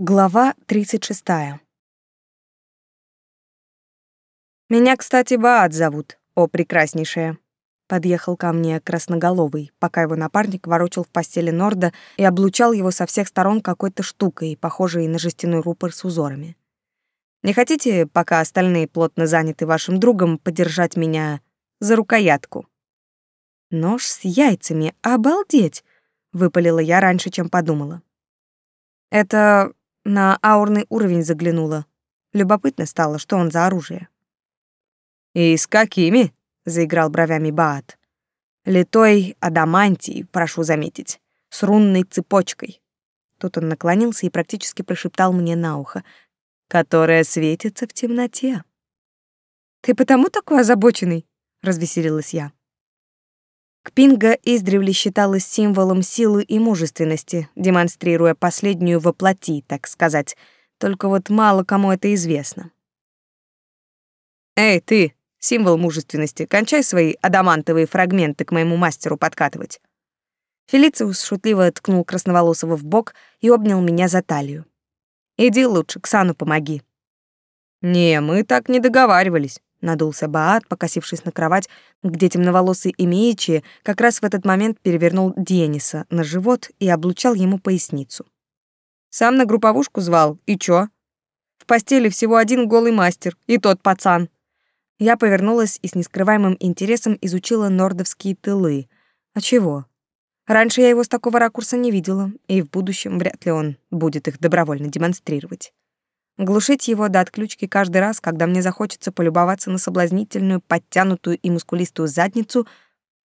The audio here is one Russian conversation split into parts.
Глава 36. Меня, кстати, Баат зовут, о прекраснейшая. Подъехал ко мне красноголовый, пока его напарник ворочал в постели Норда и облучал его со всех сторон какой-то штукой, похожей на жестяной рупор с узорами. Не хотите, пока остальные плотно заняты вашим другом, подержать меня за рукоятку? Нож с яйцами, обалдеть! Выпалила я раньше, чем подумала. Это на аурный уровень заглянула. Любопытно стало, что он за оружие. «И с какими?» — заиграл бровями Баат. «Литой адамантий, прошу заметить, с рунной цепочкой». Тут он наклонился и практически прошептал мне на ухо, которая светится в темноте. «Ты потому такой озабоченный?» — развеселилась я. Кпинга издревле считалась символом силы и мужественности, демонстрируя последнюю воплоти, так сказать. Только вот мало кому это известно. «Эй, ты, символ мужественности, кончай свои адамантовые фрагменты к моему мастеру подкатывать». Фелициус шутливо ткнул Красноволосого в бок и обнял меня за талию. «Иди лучше, Ксану помоги». «Не, мы так не договаривались. Надулся Баат, покосившись на кровать, где темноволосый Имеичи как раз в этот момент перевернул Дениса на живот и облучал ему поясницу. Сам на групповушку звал, и чё? В постели всего один голый мастер, и тот пацан. Я повернулась и с нескрываемым интересом изучила нордовские тылы. А чего? Раньше я его с такого ракурса не видела, и в будущем вряд ли он будет их добровольно демонстрировать. Глушить его до отключки каждый раз, когда мне захочется полюбоваться на соблазнительную, подтянутую и мускулистую задницу,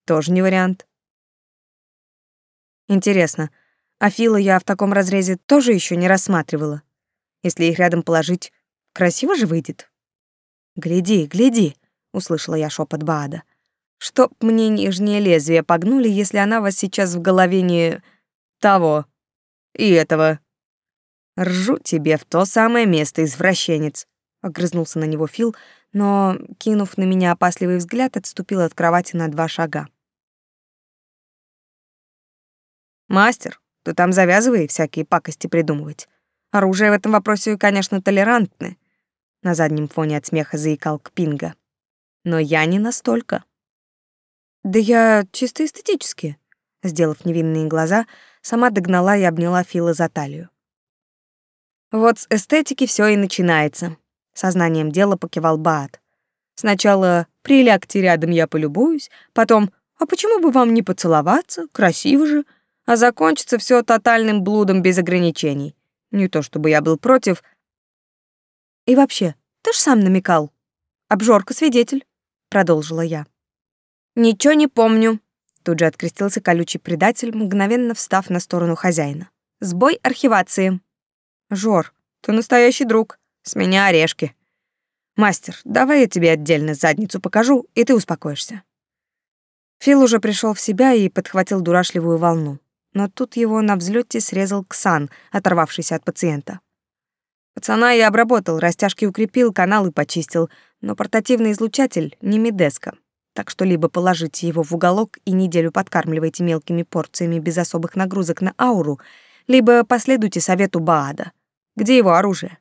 тоже не вариант. Интересно, а Фила я в таком разрезе тоже еще не рассматривала. Если их рядом положить, красиво же выйдет. «Гляди, гляди», — услышала я шепот Баада. «Чтоб мне нижнее лезвие погнули, если она вас сейчас в голове не... того и этого». Ржу тебе в то самое место, извращенец. Огрызнулся на него Фил, но, кинув на меня опасливый взгляд, отступил от кровати на два шага. Мастер, ты там завязывай всякие пакости придумывать. Оружие в этом вопросе, конечно, толерантны. На заднем фоне от смеха заикал Кпинга. Но я не настолько. Да я чисто эстетически. Сделав невинные глаза, сама догнала и обняла Фила за талию. Вот с эстетики все и начинается. Сознанием дела покивал Баат. Сначала прилягте рядом, я полюбуюсь, потом «А почему бы вам не поцеловаться? Красиво же!» А закончится все тотальным блудом без ограничений. Не то чтобы я был против. И вообще, ты ж сам намекал. Обжорка свидетель, продолжила я. Ничего не помню. Тут же открестился колючий предатель, мгновенно встав на сторону хозяина. Сбой архивации. Жор, ты настоящий друг. С меня орешки. Мастер, давай я тебе отдельно задницу покажу, и ты успокоишься. Фил уже пришел в себя и подхватил дурашливую волну. Но тут его на взлете срезал Ксан, оторвавшийся от пациента. Пацана я обработал, растяжки укрепил, каналы почистил, но портативный излучатель не медеска. Так что либо положите его в уголок и неделю подкармливайте мелкими порциями без особых нагрузок на ауру, либо последуйте совету Баада — где его оружие?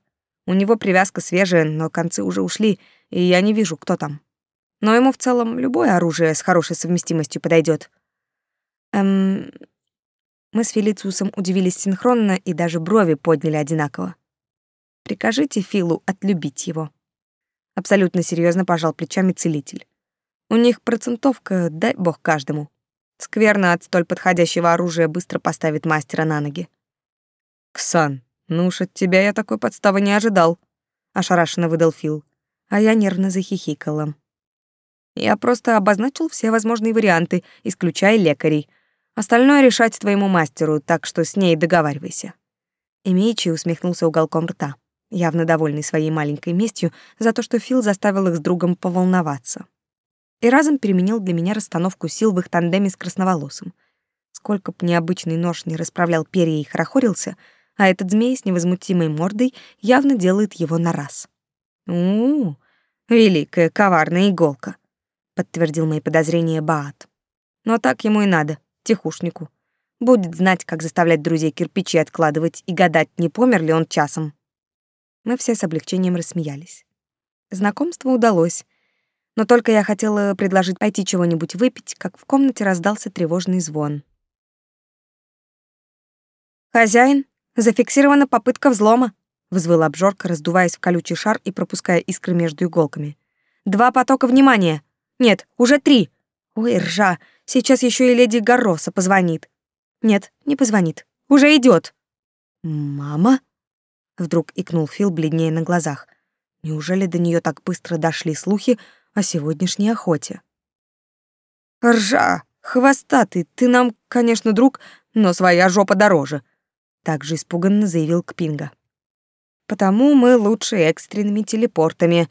У него привязка свежая, но концы уже ушли, и я не вижу, кто там. Но ему в целом любое оружие с хорошей совместимостью подойдет. Эм... Мы с Фелициусом удивились синхронно и даже брови подняли одинаково. Прикажите Филу отлюбить его. Абсолютно серьезно пожал плечами целитель. У них процентовка, дай бог каждому. Скверно от столь подходящего оружия быстро поставит мастера на ноги. «Ксан, «Ну уж от тебя я такой подставы не ожидал», — ошарашенно выдал Фил, а я нервно захихикала. «Я просто обозначил все возможные варианты, исключая лекарей. Остальное решать твоему мастеру, так что с ней договаривайся». Эмичи усмехнулся уголком рта, явно довольный своей маленькой местью за то, что Фил заставил их с другом поволноваться. И разом переменил для меня расстановку сил в их тандеме с красноволосым. Сколько б необычный нож не расправлял перья и хорохорился — а этот змей с невозмутимой мордой явно делает его на раз. у, великая коварная иголка», — подтвердил мои подозрения Баат. «Но так ему и надо, тихушнику. Будет знать, как заставлять друзей кирпичи откладывать и гадать, не помер ли он часом. Мы все с облегчением рассмеялись. Знакомство удалось. Но только я хотела предложить пойти чего-нибудь выпить, как в комнате раздался тревожный звон. «Хозяин, зафиксирована попытка взлома», — взвыла обжорка, раздуваясь в колючий шар и пропуская искры между иголками. «Два потока внимания! Нет, уже три! Ой, ржа, сейчас еще и леди Гарроса позвонит. Нет, не позвонит. Уже идет. Мама? Вдруг икнул Фил бледнее на глазах. Неужели до нее так быстро дошли слухи о сегодняшней охоте? Ржа, хвостатый, ты нам, конечно, друг, но своя жопа дороже. Также испуганно заявил Кпинга. Потому мы лучше экстренными телепортами.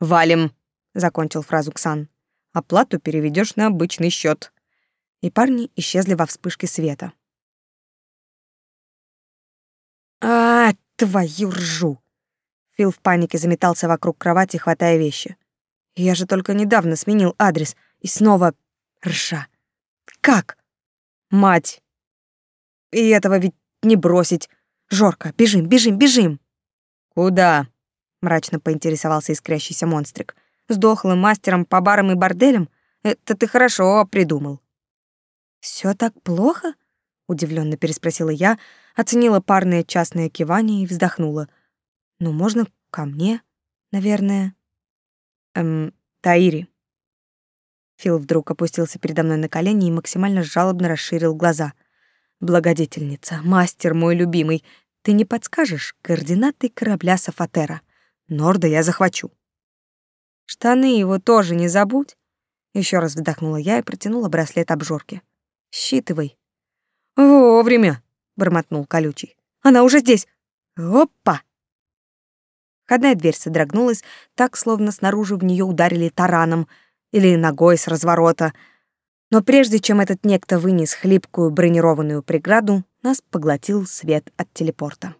Валим, закончил фразу Ксан. Оплату переведешь на обычный счет и парни исчезли во вспышке света. «А, твою ржу!» Фил в панике заметался вокруг кровати, хватая вещи. «Я же только недавно сменил адрес, и снова ржа. Как? Мать! И этого ведь не бросить. Жорка, бежим, бежим, бежим!» «Куда?» — мрачно поинтересовался искрящийся монстрик. «С дохлым мастером по барам и борделям? Это ты хорошо придумал». Все так плохо? удивленно переспросила я, оценила парное частное кивание и вздохнула. Ну, можно ко мне, наверное. Эм, Таири. Фил вдруг опустился передо мной на колени и максимально жалобно расширил глаза. Благодетельница, мастер мой любимый, ты не подскажешь координаты корабля Сафатера? Норда я захвачу. Штаны его тоже не забудь. Еще раз вздохнула я и протянула браслет обжорки. Считывай. Вовремя, бормотнул колючий. Она уже здесь. Опа. Входная дверь содрогнулась, так словно снаружи в нее ударили тараном или ногой с разворота. Но прежде чем этот некто вынес хлипкую бронированную преграду, нас поглотил свет от телепорта.